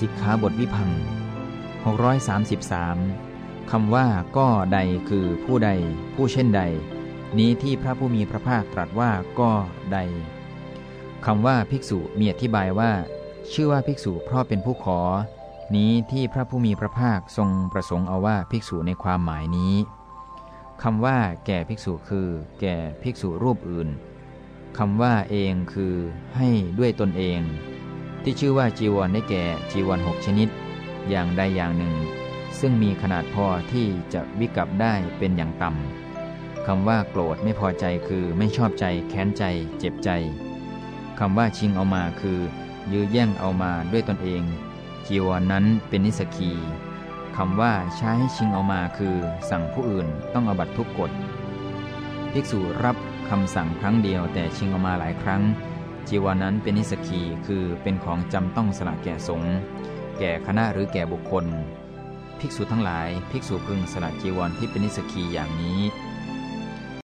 สิกขาบทวิพัง633 คำว่าก็ใดคือผู้ใด ผู้เช่นใด นี้ที่พระผู้มีพระภาคตรัสว่าก็ใด คำว่าภิกษุมีอธิบายว่า ชื่อว่าภิกษุเพราะเป็นผู้ขอ นี้ที่พระผู้มีพระภาคทรงประสงค์เอาว่าภิกษุในความหมายนี้คำว่า แก่ภิกษุคือ แก่ภิกษุรูปอื่นคำว่าเองคือให้ด้วยตนเอง ที่ชื่อว่าจีวรได้แก่จีวรหกชนิด อย่างใดอย่างหนึ่ง ซึ่งมีขนาดพอที่จะวิกับได้เป็นอย่างต่ำคำว่าโกรธไม่พอใจคือไม่ชอบใจแค้นใจ เจ็บใจคำว่าชิงเอามาคือ ยื้อแย่งเอามาด้วยตนเอง จีวรนนั้นเป็นนิสกีคำว่าใช้ชิงเอามาคือ สั่งผู้อื่นต้องอบัตทุกกฎภิกษุรับคำสั่งครั้งเดียวแต่ชิงเอามาหลายครั้ง จีวรนนั้นเป็นนิสกีคือเป็นของจำต้องสละแก่สงฆ์แก่คณะหรือแก่บุคคล ภิกษุทั้งหลาย ภิกษุพึงสละจีวรที่เป็นนิสกีอย่างนี้